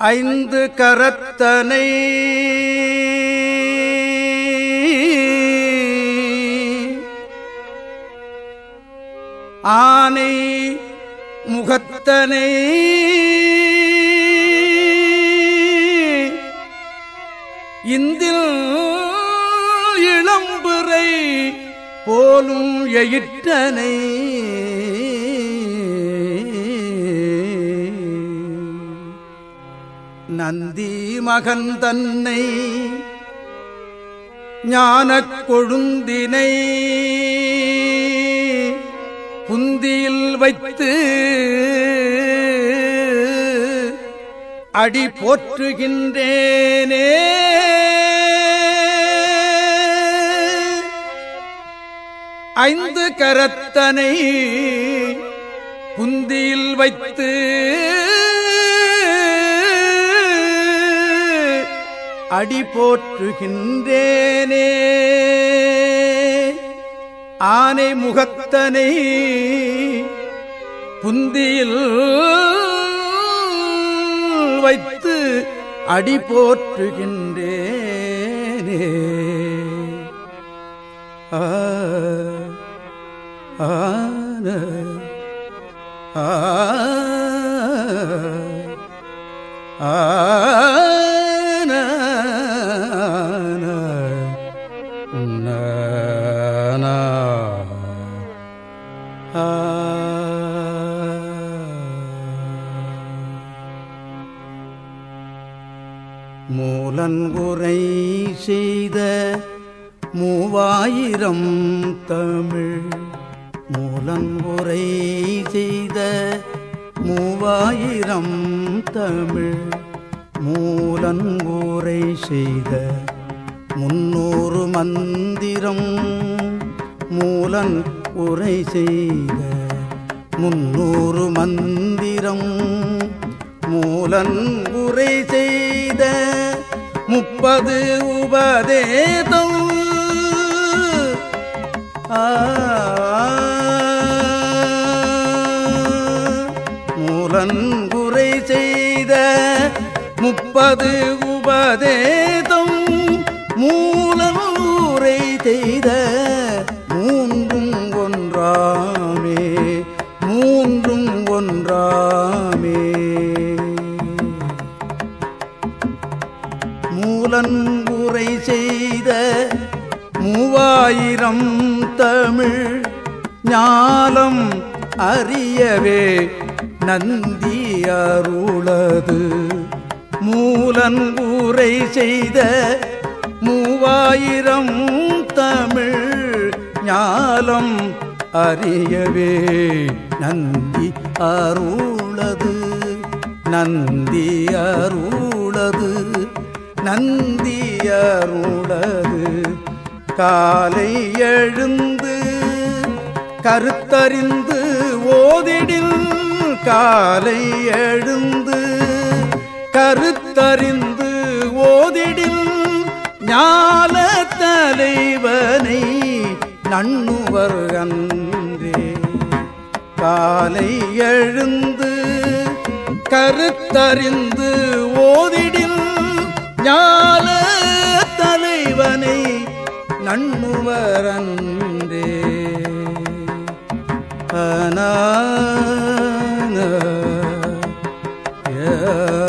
ஐந்து கரத்தனை ஆனை முகத்தனை இந்தில் இளம்புரை போலும் எயிற்றனை. நந்தி மகன் தன்னை ஞானக் கொழுந்தினை புந்தியில் வைத்து அடி போற்றுகின்றேனே. ஐந்து கரத்தனை புந்தியில் வைத்து அடி போற்றுகின்றேனே. ஆனை முகத்தனை புந்தியில் வைத்து அடி போற்றுகின்றேனே. ஆ. ஆன ஆன மூலன்குறை செய்த மூவாயிரம் தமிழ் மூலன்குறை செய்த மூவாயிரம் தமிழ். மூலன் உரை செய்த முன்னூறு மந்திரம். மூலன் உரை செய்த முன்னூறு மந்திரம். மூலன் உரை செய்த முப்பது உபதேதம். ஆ புலன்குறை செய்த முப்பது உபதேதம் மூலன் உரை செய்த மூன்றும் ஒன்றாமே மூன்றும் ஒன்றாமே. மூலன்குறை செய்த மூவாயிரம் தமிழ் ஞானம் அறியவே நந்தி அருளது. மூலன் ஊரை செய்த மூவாயிரம் தமிழ் ஞாலம் அறியவே நந்தி அருளது. நந்தி அருளது நந்தி அருளது. காலை எழுந்த கருத்தறிந்து ஓதிடில் காலை எழுந்து கருத்தறிந்து ஓதிடில் ஞான தலைவனை நண்ணுவர் அன்றே. காலை எழுந்து கருத்தறிந்து ஓதிடில் ஞான தலைவனை na yeah.